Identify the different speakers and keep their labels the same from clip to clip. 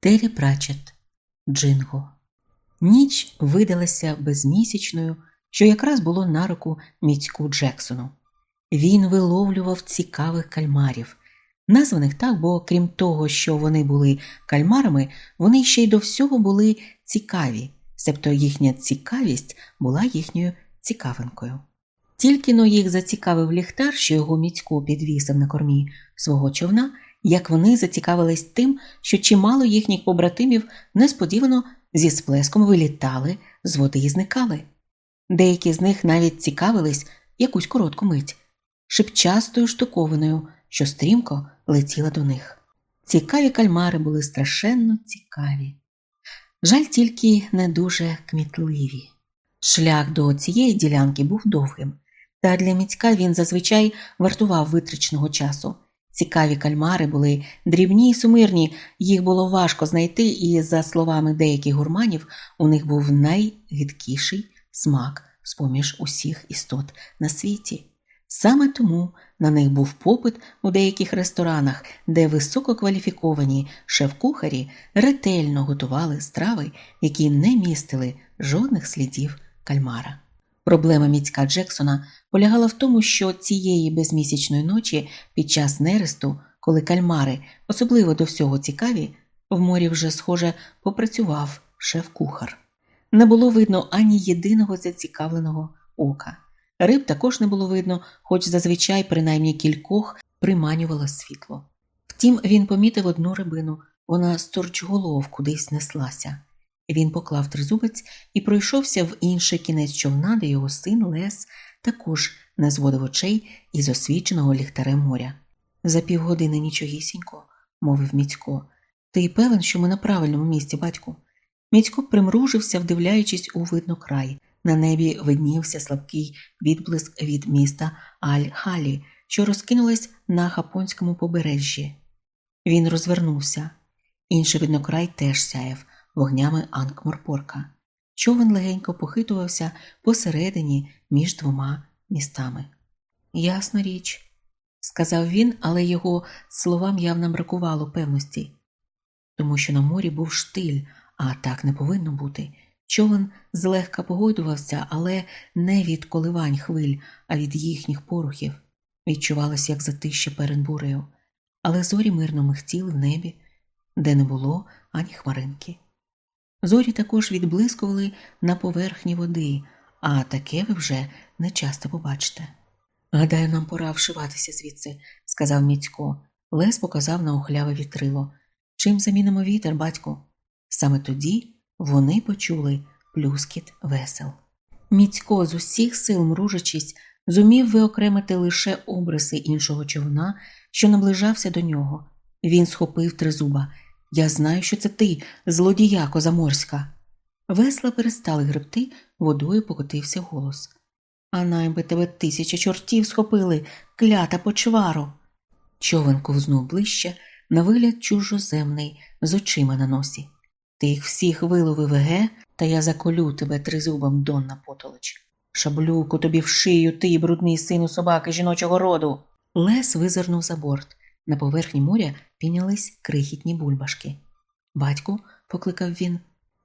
Speaker 1: Террі Прачет, Джинго. Ніч видалася безмісячною, що якраз було на руку міцьку Джексону. Він виловлював цікавих кальмарів, названих так, бо крім того, що вони були кальмарами, вони ще й до всього були цікаві, себто їхня цікавість була їхньою цікавинкою. Тільки но їх зацікавив ліхтар, що його міцько підвісив на кормі свого човна, як вони зацікавились тим, що чимало їхніх побратимів несподівано зі сплеском вилітали з води і зникали. Деякі з них навіть цікавились якусь коротку мить шипчастою штуковиною, що стрімко летіла до них. Цікаві кальмари були страшенно цікаві. Жаль тільки не дуже кмітливі. Шлях до цієї ділянки був довгим, та для міцька він зазвичай вартував витраченого часу. Цікаві кальмари були дрібні й сумирні, їх було важко знайти, і, за словами деяких гурманів, у них був найгидкіший смак з поміж усіх істот на світі. Саме тому на них був попит у деяких ресторанах, де висококваліфіковані шеф-кухарі ретельно готували страви, які не містили жодних слідів кальмара. Проблема міцька Джексона полягала в тому, що цієї безмісячної ночі під час нересту, коли кальмари, особливо до всього цікаві, в морі вже, схоже, попрацював шеф-кухар. Не було видно ані єдиного зацікавленого ока. Риб також не було видно, хоч зазвичай, принаймні кількох, приманювало світло. Втім, він помітив одну рибину, вона сторчголов кудись неслася. Він поклав тризубець і пройшовся в інший кінець човна, де його син Лес також не зводив очей із освіченого ліхтарем моря. За півгодини нічогісінько, мовив Міцько. Ти певен, що ми на правильному місці, батьку? Міцько примружився, вдивляючись у видно край. На небі виднівся слабкий відблиск від міста Аль-Халі, що розкинулось на хапонському побережжі. Він розвернувся. Інший виднокрай теж сяяв вогнями Анкморпорка. Човен легенько похитувався посередині між двома містами. Ясна річ, сказав він, але його словам явно бракувало певності, тому що на морі був штиль, а так не повинно бути. Човен злегка погойдувався, але не від коливань хвиль, а від їхніх порухів. Відчувалося, як затище перед бурею, але зорі мирно михтіли в небі, де не було ані хмаринки. Зорі також відблискували на поверхні води, а таке ви вже не часто побачите. Гадаю, нам пора вшиватися звідси, сказав Міцько. Лес показав на охляве вітрило. Чим замінимо вітер, батько? Саме тоді вони почули плюскіт весел. Міцько з усіх сил мружачись, зумів виокремити лише обриси іншого човна, що наближався до нього. Він схопив тризуба. Я знаю, що це ти, злодіяко заморська. Весла перестали гребти, водою покотився голос. А найби тебе тисяча чортів схопили, клята почвару. Човен ковзнув ближче, на вигляд чужоземний, з очима на носі. Ти їх всіх виловив, ге, та я заколю тебе тризубом, Донна Потолоч. Шаблюку тобі в шию, ти, брудний сину собаки жіночого роду. Лес визирнув за борт. На поверхні моря пінялись крихітні бульбашки. Батьку, покликав він,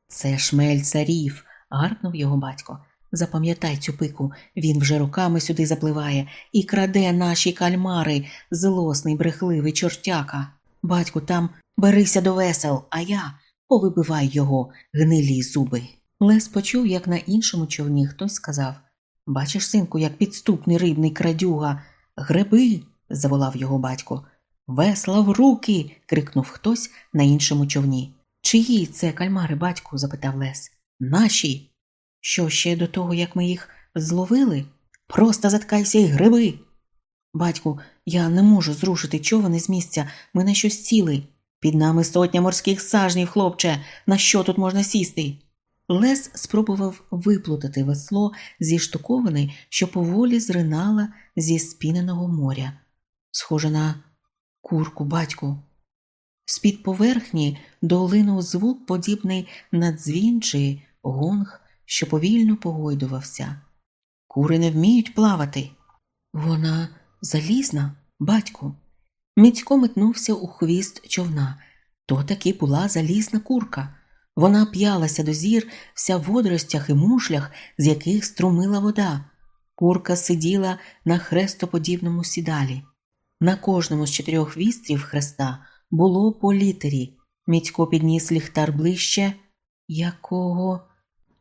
Speaker 1: це шмель царів, гаркнув його батько. Запам'ятай цю пику, він вже руками сюди запливає і краде наші кальмари, злосний, брехливий чортяка. Батьку, там берися до весел, а я повибивай його гнилі зуби. Лес почув, як на іншому човні хтось сказав Бачиш, синку, як підступний рибний крадюга. Греби, заволав його батько. Весла в руки. крикнув хтось на іншому човні. Чиї це кальмари, батьку? запитав Лес. Наші. Що ще до того, як ми їх зловили? Просто заткайся і гриби. Батьку, я не можу зрушити човен із місця, ми на щось ціли. Під нами сотня морських сажнів, хлопче, на що тут можна сісти? Лес спробував виплутати весло зі штуковини, що поволі зринала зі спіненого моря. Схоже на курку, батьку. З-під поверхні долинув звук, подібний на дзвін чи гонг, що повільно погойдувався. Кури не вміють плавати. Вона залізна, батьку. Міцько метнувся у хвіст човна. То таки була залізна курка. Вона п'ялася до зір вся в водоростях і мушлях, з яких струмила вода. Курка сиділа на хрестоподібному сідалі. На кожному з чотирьох вістрів хреста було по літері. Мітько підніс ліхтар ближче. Якого?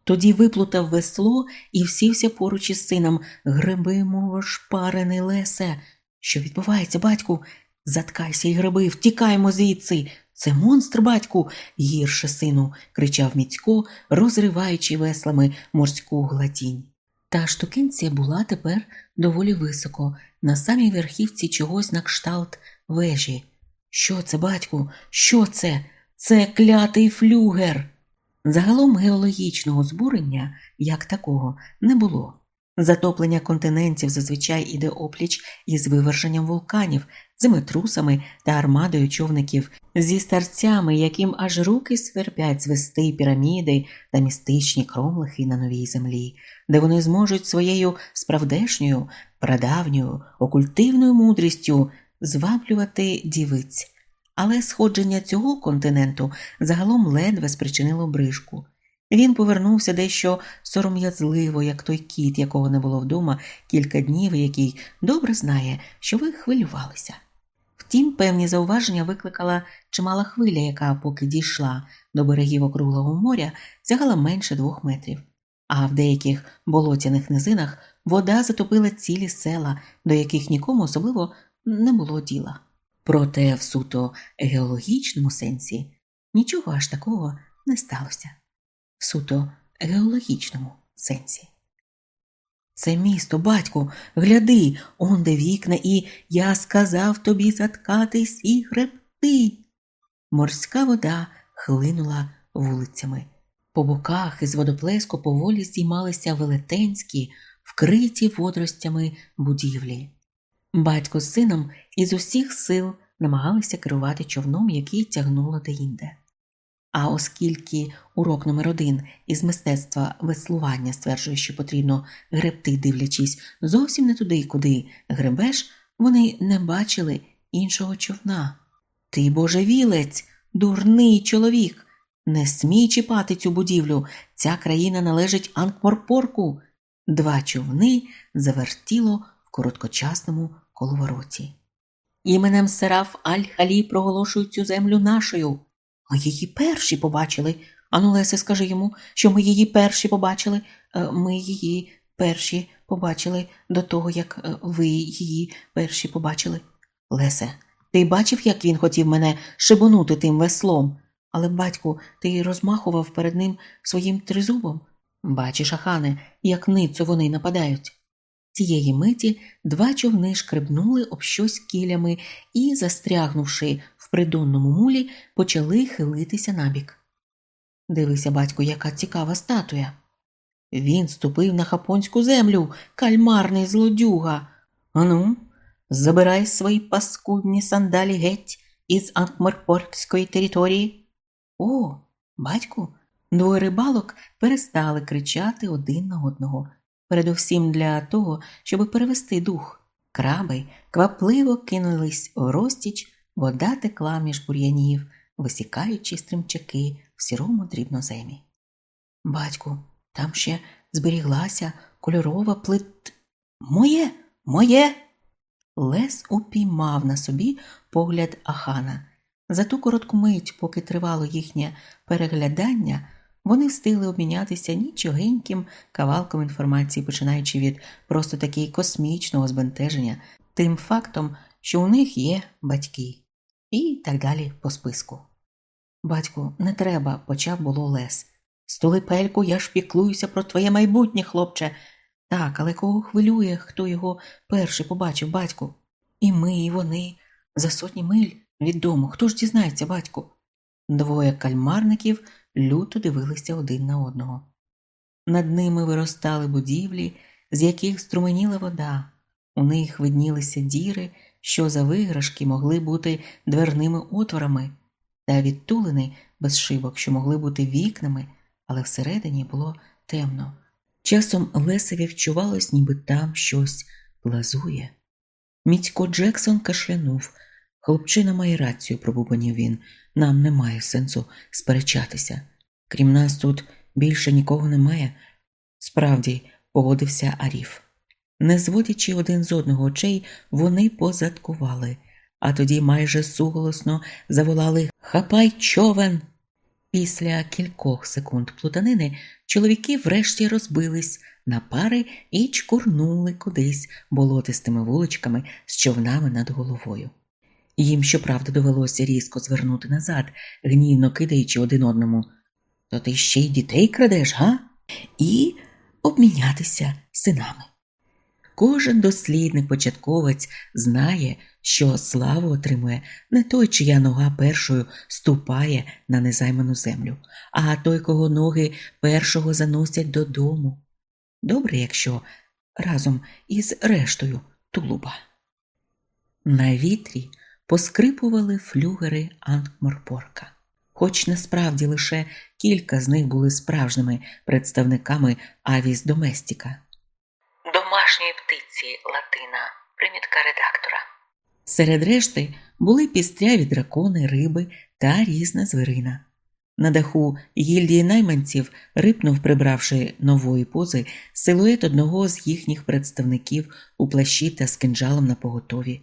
Speaker 1: Тоді виплутав весло і всівся поруч із сином. Гриби, мов шпарений лесе. Що відбувається, батьку? Заткайся і гриби, втікаємо звідси. Це монстр, батьку, гірше сину, кричав Міцько, розриваючи веслами морську гладінь. Та штукенція була тепер доволі високо, на самій верхівці чогось на кшталт вежі. Що це, батьку? Що це? Це клятий флюгер. Загалом геологічного збурення, як такого, не було. Затоплення континентів зазвичай іде опліч із виверженням вулканів, землетрусами та армадою човників, зі старцями, яким аж руки сверпять звести піраміди та містичні кромлихи на новій землі, де вони зможуть своєю справдешньою, прадавньою, окультивною мудрістю зваблювати дівиць. Але сходження цього континенту загалом ледве спричинило брижку. Він повернувся дещо сором'язливо, як той кіт, якого не було вдома кілька днів, який добре знає, що ви хвилювалися. Втім, певні зауваження викликала чимала хвиля, яка, поки дійшла до берегів округлого моря, сягала менше двох метрів. А в деяких болотяних низинах вода затопила цілі села, до яких нікому особливо не було діла. Проте, в суто геологічному сенсі нічого аж такого не сталося в суто геологічному сенсі. Це місто, батьку, гляди, он де вікна, і я сказав тобі заткатись і гребти. Морська вода хлинула вулицями. По боках із водоплеску поволі здіймалися велетенські, вкриті водоростями будівлі. Батько з сином із усіх сил намагалися керувати човном, який тягнуло деінде. А оскільки урок номер один із мистецтва веслування стверджує, що потрібно гребти, дивлячись зовсім не туди, куди гребеш, вони не бачили іншого човна. Ти божевілець, дурний чоловік, не смій чіпати цю будівлю. Ця країна належить Анкморпорку. Два човни завертіло в короткочасному коловороті. Іменем Сераф Аль-Халі проголошують цю землю нашою. Ми її перші побачили. Ану, Лесе, скажи йому, що ми її перші побачили. Е, ми її перші побачили до того, як е, ви її перші побачили. Лесе, ти бачив, як він хотів мене шибонути тим веслом? Але, батьку, ти розмахував перед ним своїм тризубом. Бачиш, Ахане, як ницю вони нападають. Цієї миті два човни шкребнули об щось кілями і, застрягнувши в придонному мулі, почали хилитися набік. Дивися, батько, яка цікава статуя. Він ступив на хапонську землю, кальмарний злодюга. Ану, забирай свої паскудні сандалі геть із Анкмарпортської території. О, батьку, двоє рибалок перестали кричати один на одного передусім для того, щоб перевести дух. Краби квапливо кинулись в розтіч, вода текла між бур'янів, висікаючи стрімчаки в сірому дрібноземі. Батьку, там ще зберіглася кольорова плит. Моє, моє. Лес упіймав на собі погляд Ахана. За ту коротку мить, поки тривало їхнє переглядання, вони встигли обмінятися нічогеньким кавалком інформації, починаючи від просто таки космічного збентеження, тим фактом, що у них є батьки, і так далі по списку. Батьку, не треба, почав було Лес. Столи пельку, я ж піклуюся про твоє майбутнє, хлопче. Так, але кого хвилює, хто його перший побачив, батьку? І ми, і вони, за сотні миль від дому. Хто ж дізнається, батьку? Двоє кальмарників люто дивилися один на одного. Над ними виростали будівлі, з яких струменіла вода, у них виднілися діри, що за виграшки могли бути дверними отворами, та відтулини без шибок, що могли бути вікнами, але всередині було темно. Часом Лесеві вчувалось, ніби там щось плазує. Міцько Джексон кашлянув. Хлопчина має рацію, пробубанів він. нам немає сенсу сперечатися. Крім нас, тут більше нікого немає. Справді, погодився Аріф. Не зводячи один з одного очей, вони позадкували, а тоді майже суголосно заволали Хапай човен. Після кількох секунд плутанини чоловіки врешті розбились на пари і чкурнули кудись болотистими вуличками з човнами над головою. Їм, щоправда, довелося різко звернути назад, гнівно кидаючи один одному. То ти ще й дітей крадеш, га? І обмінятися синами. Кожен дослідник початковець знає, що славу отримує не той, чия нога першою ступає на незайману землю, а той, кого ноги першого заносять додому. Добре, якщо разом із рештою тулуба. На вітрі поскрипували флюгери Анкморпорка, хоч насправді лише кілька з них були справжніми представниками авіс Доместіка.
Speaker 2: Домашньої птиці Латина, примітка редактора.
Speaker 1: Серед решти були пістряві дракони, риби та різна звірина. На даху гільдії найманців рипнув, прибравши нової пози, силует одного з їхніх представників у плащі та з кинджалом на поготові.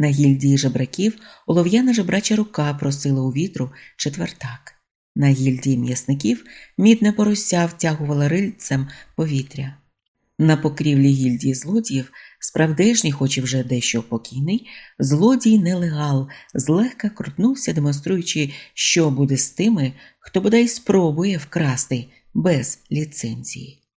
Speaker 1: На гільдії жебраків олов'яна жебрача рука просила у вітру четвертак. На гільдії м'ясників мідне порося втягувала рильцем повітря. На покрівлі гільдії злодіїв, справдешній, хоч і вже дещо покійний, злодій нелегал злегка крутнувся, демонструючи, що буде з тими, хто бодай спробує вкрасти без ліцензії.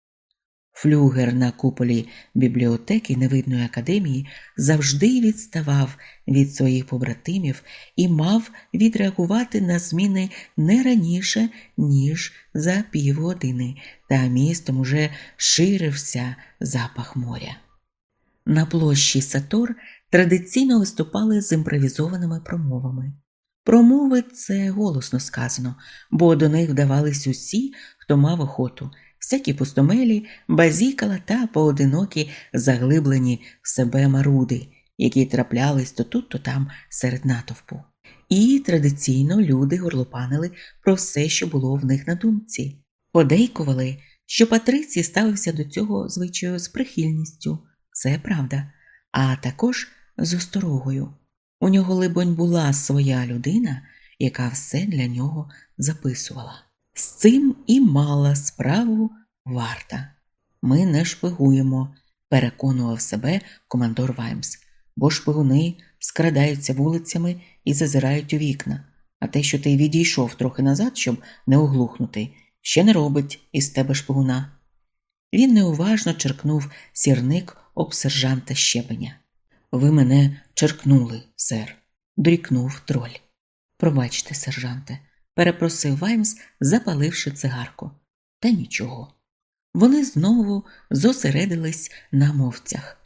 Speaker 1: Флюгер на куполі бібліотеки невидної академії завжди відставав від своїх побратимів і мав відреагувати на зміни не раніше, ніж за півгодини, та містом уже ширився запах моря. На площі Сатор традиційно виступали з імпровізованими промовами. Промови це голосно сказано, бо до них вдавались усі, хто мав охоту всякі пустомелі, базікала та поодинокі заглиблені в себе маруди, які траплялись то тут, то там серед натовпу. І традиційно люди горлопанили про все, що було в них на думці, подейкували, що Патрицій ставився до цього звичаю з прихильністю, це правда, а також з осторогою. У нього, либонь, була своя людина, яка все для нього записувала. З цим і мала справу варта. Ми не шпигуємо, переконував себе командор Ваймс, бо шпигуни скрадаються вулицями і зазирають у вікна, а те, що ти відійшов трохи назад, щоб не оглухнути, ще не робить із тебе шпигуна. Він неуважно черкнув сірник об сержанта щебеня. Ви мене черкнули, сер, дрікнув троль. Пробачте, сержанте перепросив Ваймс, запаливши цигарку. Та нічого. Вони знову зосередились на мовцях.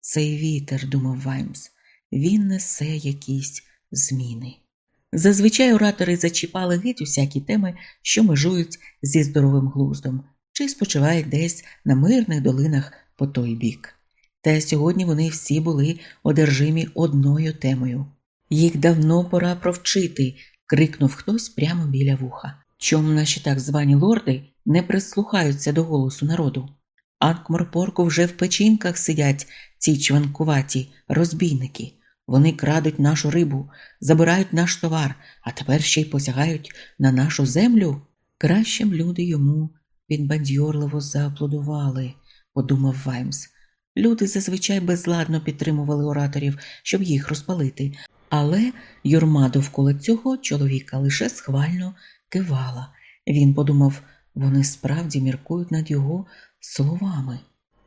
Speaker 1: Цей вітер, думав Ваймс, він несе якісь зміни. Зазвичай оратори зачіпали геть усякі теми, що межують зі здоровим глуздом, чи спочивають десь на мирних долинах по той бік. Та сьогодні вони всі були одержимі одною темою. Їх давно пора провчити, крикнув хтось прямо біля вуха. Чом наші так звані лорди не прислухаються до голосу народу? Анкморпорку вже в печінках сидять ці чванкуваті розбійники. Вони крадуть нашу рибу, забирають наш товар, а тепер ще й посягають на нашу землю. Краще б люди йому підбадьорливо зааплодували, подумав Ваймс. Люди зазвичай безладно підтримували ораторів, щоб їх розпалити, але юрма довкола цього чоловіка лише схвально кивала. Він подумав, вони справді міркують над його словами.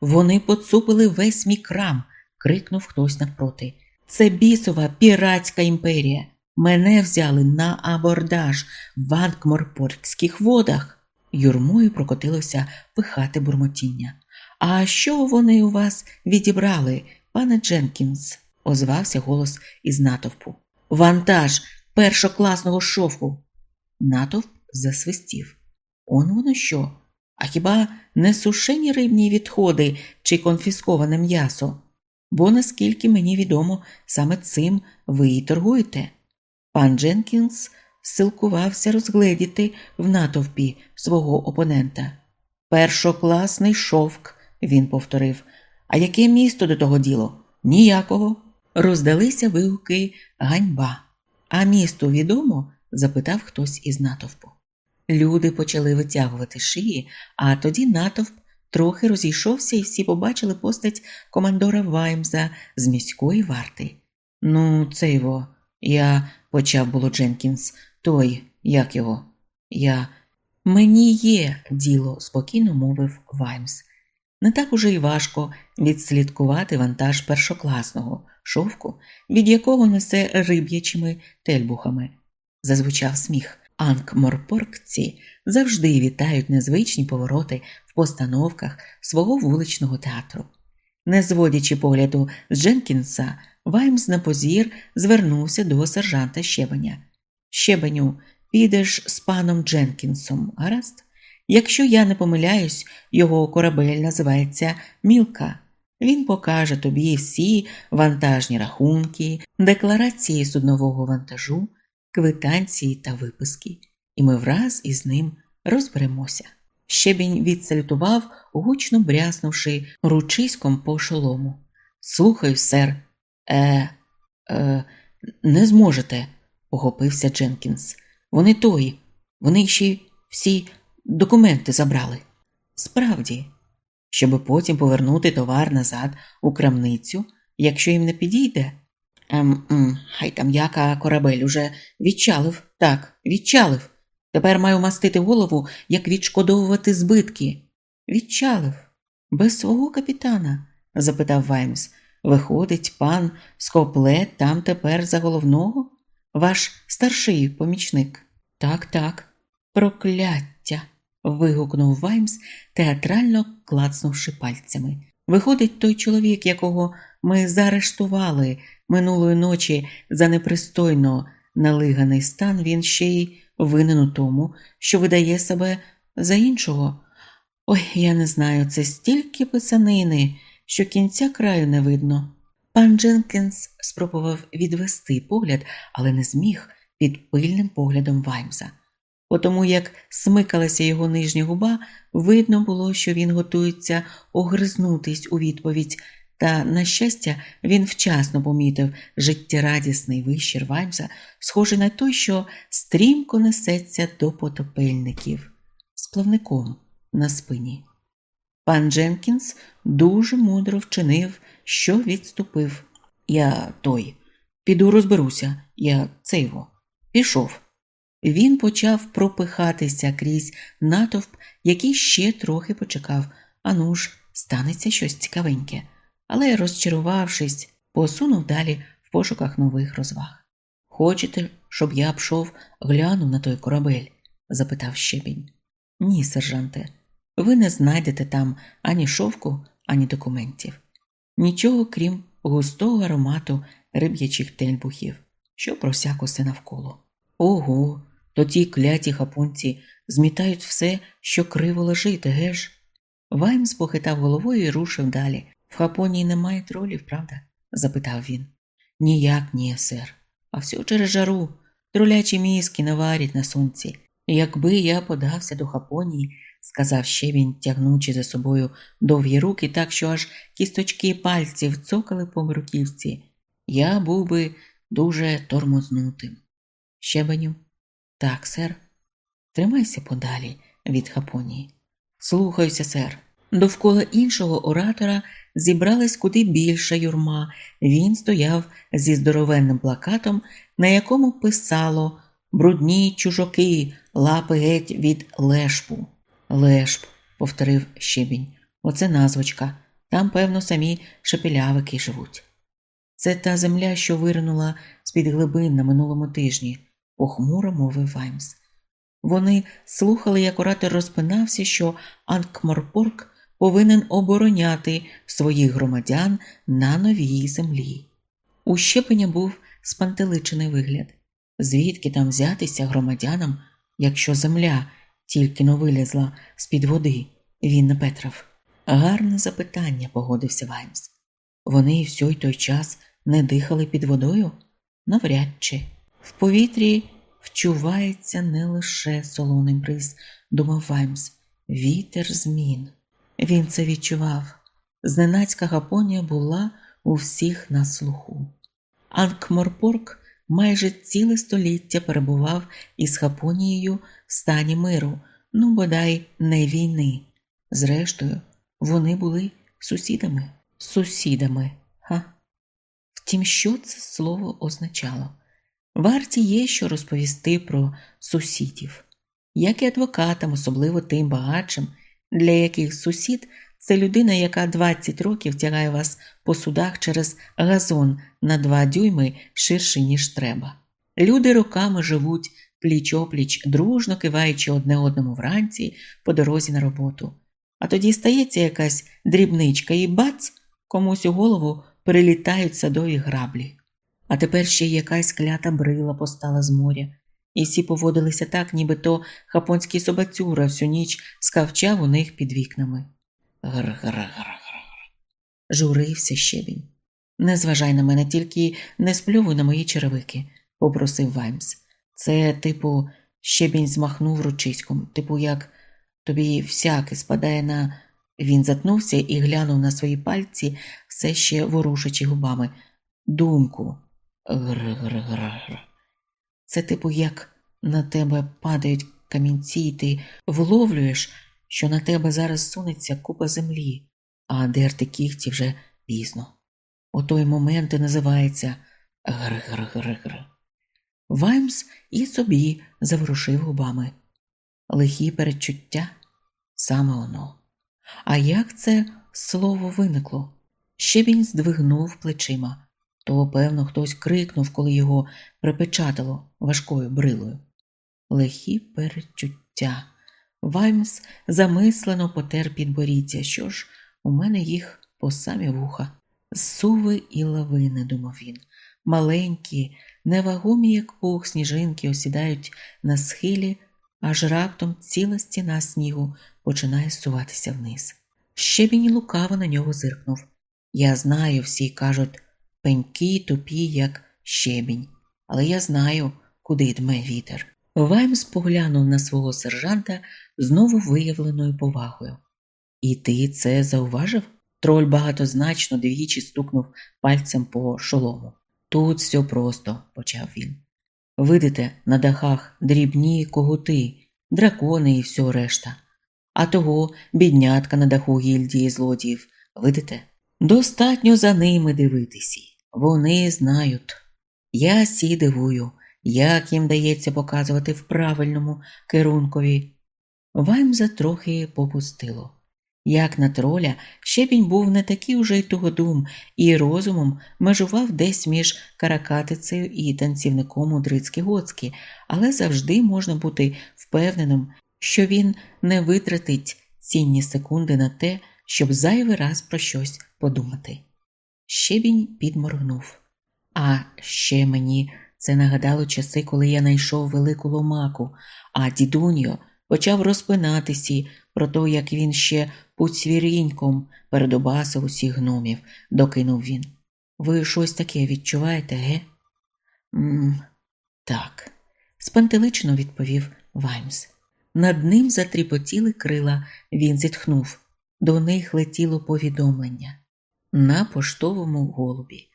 Speaker 1: Вони поцупили весь мій крам, крикнув хтось навпроти. Це бісова піратська імперія. Мене взяли на абордаж в Анкморпоркських водах. Юрмою прокотилося пихати бурмотіння. А що вони у вас відібрали, пане Дженкінс? Озвався голос із натовпу. Вантаж першокласного шовку. Натовп засвистів. Он воно що? А хіба не сушені рибні відходи чи конфісковане м'ясо? Бо, наскільки мені відомо, саме цим ви і торгуєте. Пан Дженкінс силкувався розгледіти в натовпі свого опонента. Першокласний шовк, він повторив. А яке місто до того діло? Ніякого. Роздалися вигуки ганьба. А місто відомо? запитав хтось із натовпу. Люди почали витягувати шиї, а тоді натовп трохи розійшовся, і всі побачили постать командора Ваймза з міської варти. Ну, це його, я почав було Дженкінс, той, як його? Я. Мені є діло, спокійно мовив Ваймс. Не так уже й важко відслідкувати вантаж першокласного шовку, від якого несе риб'ячими тельбухами. Зазвучав сміх. Анкморпоркці завжди вітають незвичні повороти в постановках свого вуличного театру. Не зводячи погляду з Дженкінса, Ваймс на позір звернувся до сержанта Щебеня. Щебеню, підеш з паном Дженкінсом, гаразд? Якщо я не помиляюсь, його корабель називається Мілка. Він покаже тобі всі вантажні рахунки, декларації суднового вантажу, квитанції та виписки, і ми враз із ним розберемося. Щебінь відсалютував, гучно бряснувши ручиськом по шолому. Слухаю, сер, е, е, не зможете, охопився Дженкінс. Вони тої, вони ще всі документи забрали. Справді, щоб потім повернути товар назад у крамницю, якщо їм не підійде. Ем, Хай там яка корабель уже відчалив, так, відчалив. Тепер маю мастити голову, як відшкодовувати збитки. Відчалив. Без свого капітана? запитав Ваймс. Виходить, пан Скопле там тепер за головного? Ваш старший помічник. Так, так. Прокляття. Вигукнув Ваймс, театрально клацнувши пальцями. Виходить, той чоловік, якого ми заарештували минулої ночі за непристойно налиганий стан, він ще й винен у тому, що видає себе за іншого. Ой, я не знаю, це стільки писанини, що кінця краю не видно. Пан Дженкінс спробував відвести погляд, але не зміг під пильним поглядом Ваймса. По тому, як смикалася його нижня губа, видно було, що він готується огризнутись у відповідь, та, на щастя, він вчасно помітив життєрадісний вищір Ваймса, схожий на той, що стрімко несеться до потопельників з плавником на спині. Пан Дженкінс дуже мудро вчинив, що відступив. Я той, піду розберуся, я цейво, пішов. Він почав пропихатися крізь натовп, який ще трохи почекав, ану ж, станеться щось цікавеньке, але, розчарувавшись, посунув далі в пошуках нових розваг. Хочете, щоб я пшов, глянув на той корабель? запитав щебінь. Ні, сержанте, ви не знайдете там ані шовку, ані документів, нічого крім густого аромату риб'ячих тельбухів, що просякося навколо. Ого, то ті кляті хапунці змітають все, що криво лежить, геш? Ваймс похитав головою і рушив далі. В Хапонії немає тролів, правда? запитав він. Ніяк ні, сер. А все через жару. Тролячі мізки наварять на сонці. Якби я подався до Хапонії, сказав ще він, тягнучи за собою довгі руки, так що аж кісточки пальців цокали по бруківці, я був би дуже тормознутим. Щебеню, так, сер. Тримайся подалі від Хапонії. Слухаюся, сер. Довкола іншого оратора зібралась куди більша юрма. Він стояв зі здоровенним плакатом, на якому писало Брудні чужоки, лапи геть від лешпу. Лешп, повторив щебінь. Оце назвочка. Там, певно, самі шепелявики живуть. Це та земля, що виринула з-під глибин на минулому тижні, похмуро мовив Ваймс. Вони слухали, як оратор розпинався, що Анкморпорк повинен обороняти своїх громадян на новій землі. У щепеня був спантеличений вигляд. Звідки там взятися громадянам, якщо земля тільки но вилізла з-під води, він не Петров. Гарне запитання, погодився Ваймс. Вони всій той час не дихали під водою? Навряд чи. В повітрі вчувається не лише солоний бриз, думав Ваймс, вітер змін. Він це відчував. Зненацька гапонія була у всіх на слуху. Анкморпорк майже ціле століття перебував із Хапонією в стані миру, ну бодай не війни. Зрештою, вони були сусідами. Сусідами, ха. Втім, що це слово означало? Варті є що розповісти про сусідів, як і адвокатам, особливо тим багатшим, для яких сусід це людина, яка 20 років тягає вас по судах через газон на два дюйми ширший, ніж треба. Люди роками живуть пліч опліч, дружно киваючи одне одному вранці по дорозі на роботу. А тоді стається якась дрібничка і бац, комусь у голову прилітають садові граблі. А тепер ще якась клята брила постала з моря, і всі поводилися так, ніби то хапонський собацюра всю ніч скавчав у них під вікнами. Гр-гр-гр-гр. Журився щебінь. Не зважай на мене, тільки не сплювуй на мої черевики, попросив Ваймс. Це, типу, щебінь змахнув ручиськом, типу, як тобі всяке спадає на. Він затнувся і глянув на свої пальці, все ще ворушачи губами. Думку. Гр-гр-гр-гр. Це, типу, як на тебе падають камінці, і ти вловлюєш, що на тебе зараз сунеться купа землі, а дерти кіхті вже пізно. У той момент і називається гр-гр-гр-гр. Ваймс і собі заворушив губами. Лихі передчуття саме воно. А як це слово виникло? Щебінь здвигнув плечима, то, певно, хтось крикнув, коли його припечатало важкою брилою. Лихі передчуття. Ваймс замислено потер підборіддя. Що ж, у мене їх по самі вуха. Суви і лавини, думав він. Маленькі, невагомі, як пух, сніжинки осідають на схилі, аж раптом ціла стіна снігу починає суватися вниз. Ще Щебінь лукаво на нього зиркнув. Я знаю, всі кажуть пенькі, тупі, як щебінь, але я знаю, куди дме вітер. Ваймс поглянув на свого сержанта знову виявленою повагою. І ти це зауважив? Троль багатозначно двічі стукнув пальцем по шолому. Тут все просто, почав він. Видите, на дахах дрібні когути, дракони і все решта. А того біднятка на даху гільдії злодіїв, видите? Достатньо за ними дивитися. Вони знають. Я сі дивую, як їм дається показувати в правильному керункові. Ваймза трохи попустило. Як на троля, щебінь був не такий уже й тугодум, і розумом межував десь між каракатицею і танцівником мудрицькі гоцькі, але завжди можна бути впевненим, що він не витратить цінні секунди на те, щоб зайвий раз про щось подумати. Щебінь підморгнув. А ще мені це нагадало часи, коли я знайшов велику ломаку, а дідуньо почав розпинатися про те, як він ще поцвіріньком передобасив усіх гномів, докинув він. Ви щось таке відчуваєте, ге? «Ммм, Так, спантелично відповів Ваймс. Над ним затріпотіли крила, він зітхнув. До них летіло повідомлення на поштовому голубі.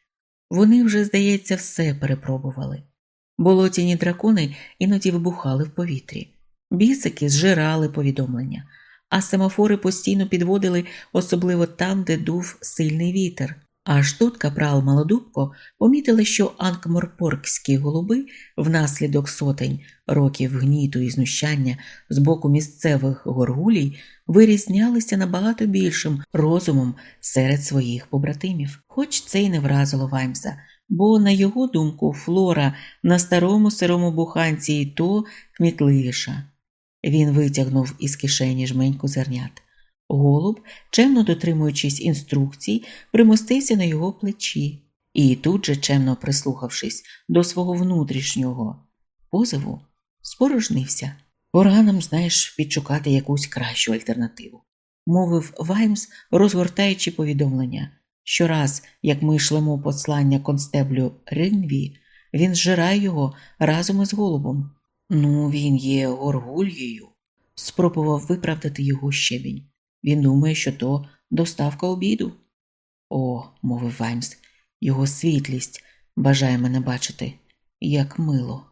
Speaker 1: Вони вже, здається, все перепробували. Болотяні дракони іноді вибухали в повітрі, бісики зжирали повідомлення, а семафори постійно підводили, особливо там, де дув сильний вітер. Аж тут капрал Малодубко помітили, що анкморпоркські голуби внаслідок сотень років гніту і знущання з боку місцевих горгулій вирізнялися набагато більшим розумом серед своїх побратимів. Хоч це й не вразило Ваймса, бо, на його думку, флора на старому сирому буханці і то кмітливіша. Він витягнув із кишені жменьку зернят. Голуб, чемно дотримуючись інструкцій, примостився на його плечі і тут же, чемно прислухавшись до свого внутрішнього позову, спорожнився. Пора нам, знаєш, підшукати якусь кращу альтернативу, мовив Ваймс, розгортаючи повідомлення. Щораз, як ми шлемо послання констеблю Ринві, він зжирає його разом із голубом. Ну, він є горгульєю, спробував виправдати його щебінь. Він думає, що то доставка обіду. О, мовив Ваймс, його світлість бажає мене бачити, як мило.